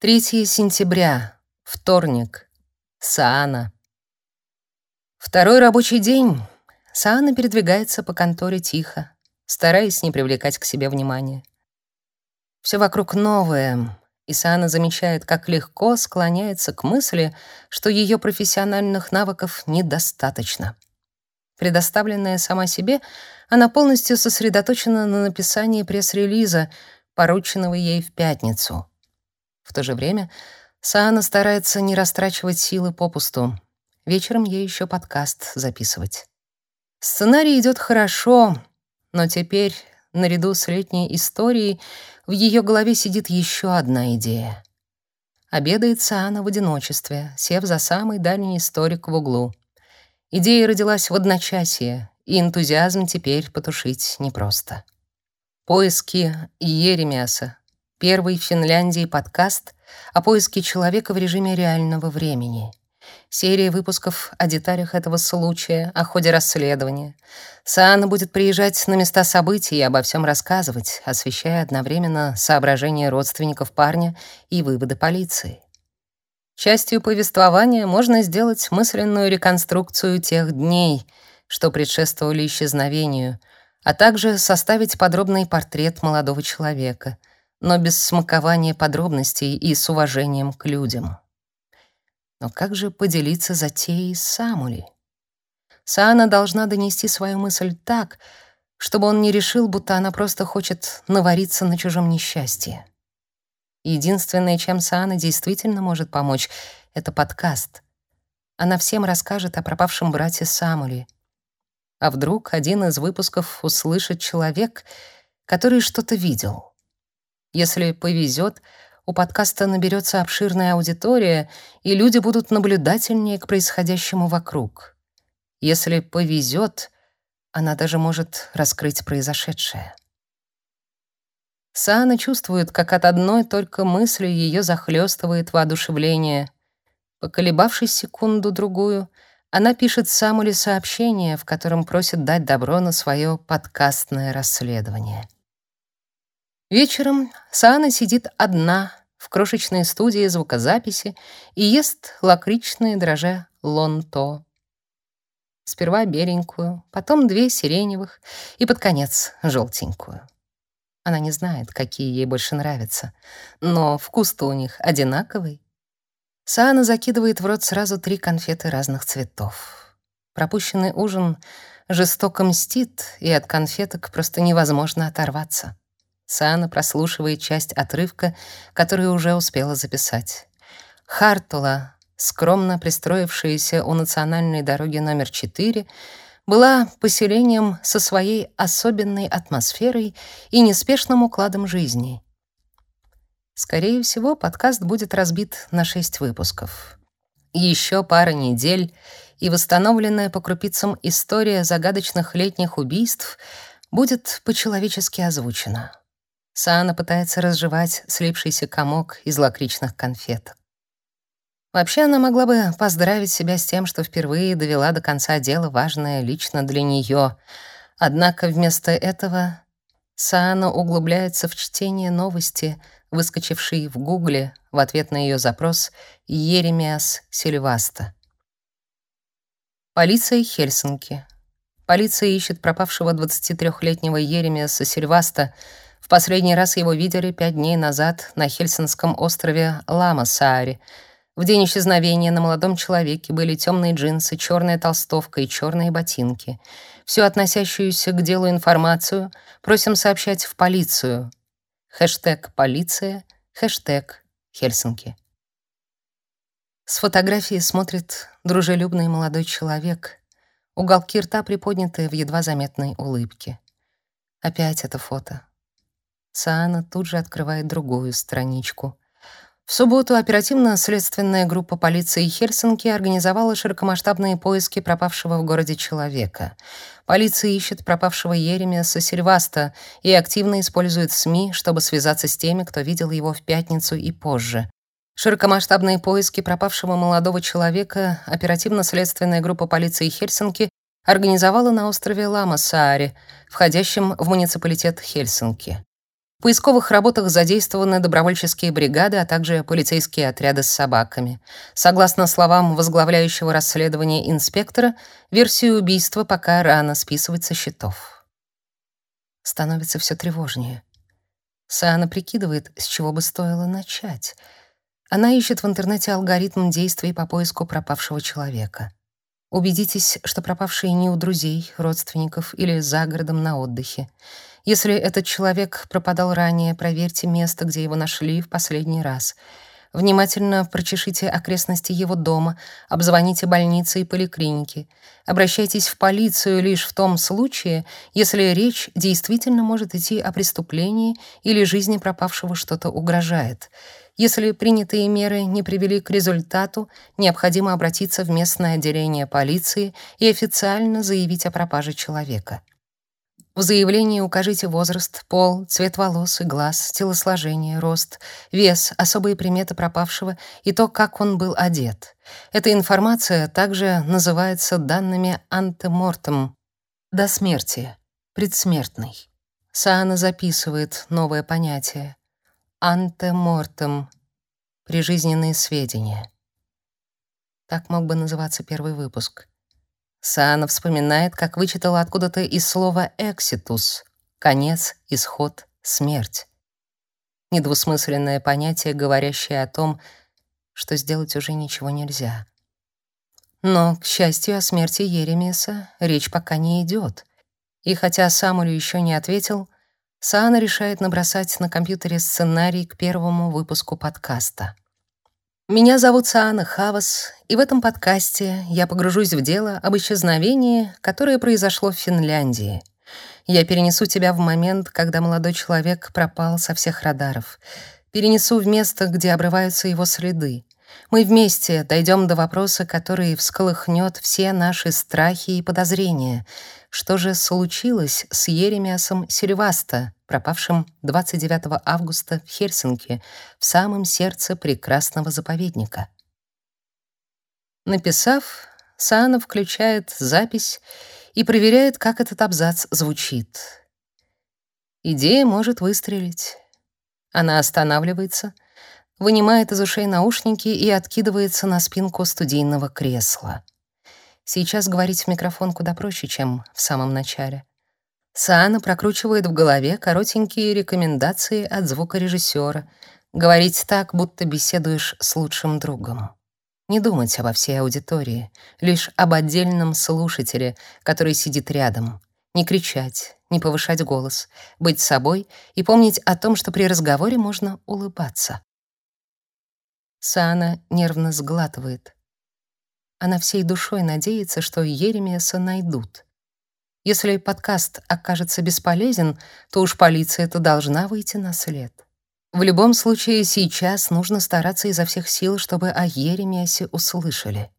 3 сентября, вторник. Саана. Второй рабочий день. Саана передвигается по конторе тихо, стараясь не привлекать к себе внимания. Все вокруг новое, и Саана замечает, как легко склоняется к мысли, что ее профессиональных навыков недостаточно. Предоставленная сама себе, она полностью сосредоточена на написании пресс-релиза, порученного ей в пятницу — в то же время Саана старается не растрачивать силы попусту. Вечером ей еще подкаст записывать. Сценарий идет хорошо, но теперь, наряду с летней историей, в ее голове сидит еще одна идея. Обедает Саана в одиночестве, сев за самый дальний историк в углу. Идея родилась в одночасье, и энтузиазм теперь потушить непросто. Поиски Еремиаса, Первый в Финляндии подкаст о поиске человека в режиме реального времени. Серия выпусков о деталях этого случая, о ходе расследования. Саана будет приезжать на места событий и обо всем рассказывать, освещая одновременно соображения родственников парня и выводы полиции. Частью повествования можно сделать мысленную реконструкцию тех дней, что предшествовали исчезновению, а также составить подробный портрет молодого человека — но без смакования подробностей и с уважением к людям. Но как же поделиться затеей с Самули? Саана должна донести свою мысль так, чтобы он не решил, будто она просто хочет навариться на чужом несчастье. Единственное, чем Саана действительно может помочь, — это подкаст. Она всем расскажет о пропавшем брате Самули. А вдруг один из выпусков услышит человек, который что-то видел — если повезет, у подкаста наберется обширная аудитория, и люди будут наблюдательнее к происходящему вокруг. Если повезет, она даже может раскрыть произошедшее. Саана чувствует, как от одной только мысли ее захлестывает воодушевление. Поколебавшись секунду-другую, она пишет Самуле сообщение, в котором просит дать добро на свое подкастное расследование. Вечером Саана сидит одна в крошечной студии звукозаписи и ест лакричные дрожжи лонто. Сперва беленькую, потом две сиреневых и под конец желтенькую. Она не знает, какие ей больше нравятся, но вкус-то у них одинаковый. Саана закидывает в рот сразу три конфеты разных цветов. Пропущенный ужин жестоко мстит, и от конфеток просто невозможно оторваться. Сана прослушивает часть отрывка, который уже успела записать. Хартула, скромно пристроившаяся у национальной дороги номер 4, была поселением со своей особенной атмосферой и неспешным укладом жизни. Скорее всего, подкаст будет разбит на шесть выпусков. Еще пара недель, и восстановленная по крупицам история загадочных летних убийств будет по-человечески озвучена. Саана пытается разжевать слипшийся комок из лакричных конфет. Вообще она могла бы поздравить себя с тем, что впервые довела до конца дело важное лично для нее. Однако вместо этого Саана углубляется в чтение новости, выскочившей в Гугле в ответ на ее запрос Еремиас Сильваста. Полиция Хельсинки. Полиция ищет пропавшего 23-летнего Еремиаса Сильваста, последний раз его видели пять дней назад на Хельсинском острове Ламасааре. В день исчезновения на молодом человеке были темные джинсы, черная толстовка и черные ботинки. Всю относящуюся к делу информацию просим сообщать в полицию. Хэштег «Полиция», хэштег «Хельсинки». С фотографии смотрит дружелюбный молодой человек. Уголки рта приподняты в едва заметной улыбке. Опять это фото. Саана тут же открывает другую страничку. В субботу оперативно-следственная группа полиции Хельсинки организовала широкомасштабные поиски пропавшего в городе человека. Полиция ищет пропавшего Еремиаса Сильваста и активно использует СМИ, чтобы связаться с теми, кто видел его в пятницу и позже. Широкомасштабные поиски пропавшего молодого человека оперативно-следственная группа полиции Хельсинки организовала на острове Ламасааре, входящем в муниципалитет Хельсинки. В поисковых работах задействованы добровольческие бригады, а также полицейские отряды с собаками. Согласно словам возглавляющего расследование инспектора, версию убийства пока рано списывать со счетов. Становится все тревожнее. Саана прикидывает, с чего бы стоило начать. Она ищет в интернете алгоритм действий по поиску пропавшего человека. Убедитесь, что пропавший не у друзей, родственников или за городом на отдыхе. Если этот человек пропадал ранее, проверьте место, где его нашли в последний раз. Внимательно прочешите окрестности его дома, обзвоните больницы и поликлиники. Обращайтесь в полицию лишь в том случае, если речь действительно может идти о преступлении или жизни пропавшего что-то угрожает. Если принятые меры не привели к результату, необходимо обратиться в местное отделение полиции и официально заявить о пропаже человека. В заявлении укажите возраст, пол, цвет волос и глаз, телосложение, рост, вес, особые приметы пропавшего и то, как он был одет. Эта информация также называется данными антемортем до смерти, предсмертный. Саана записывает новое понятие антемортем прижизненные сведения. Так мог бы называться первый выпуск. Саана вспоминает, как вычитала откуда-то из слова «экситус» — конец, исход, смерть. Недвусмысленное понятие, говорящее о том, что сделать уже ничего нельзя. Но, к счастью, о смерти Еремеса речь пока не идет. И хотя Самулю еще не ответил, Саана решает набросать на компьютере сценарий к первому выпуску подкаста. Меня зовут Саана Хавас, и в этом подкасте я погружусь в дело об исчезновении, которое произошло в Финляндии. Я перенесу тебя в момент, когда молодой человек пропал со всех радаров. Перенесу в место, где обрываются его следы. Мы вместе дойдем до вопроса, который всколыхнет все наши страхи и подозрения. Что же случилось с Еремиасом Сильваста, пропавшим 29 августа в Хельсинки, в самом сердце прекрасного заповедника? Написав, Саана включает запись и проверяет, как этот абзац звучит. Идея может выстрелить. Она останавливается — вынимает из ушей наушники и откидывается на спинку студийного кресла. Сейчас говорить в микрофон куда проще, чем в самом начале. Саана прокручивает в голове коротенькие рекомендации от звукорежиссера. Говорить так, будто беседуешь с лучшим другом. Не думать обо всей аудитории, лишь об отдельном слушателе, который сидит рядом. Не кричать, не повышать голос, быть собой и помнить о том, что при разговоре можно улыбаться. Саана нервно сглатывает. Она всей душой надеется, что Еремеса найдут. Если подкаст окажется бесполезен, то уж полиция-то должна выйти на след. В любом случае, сейчас нужно стараться изо всех сил, чтобы о Еремесе услышали.